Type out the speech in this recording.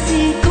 hatiku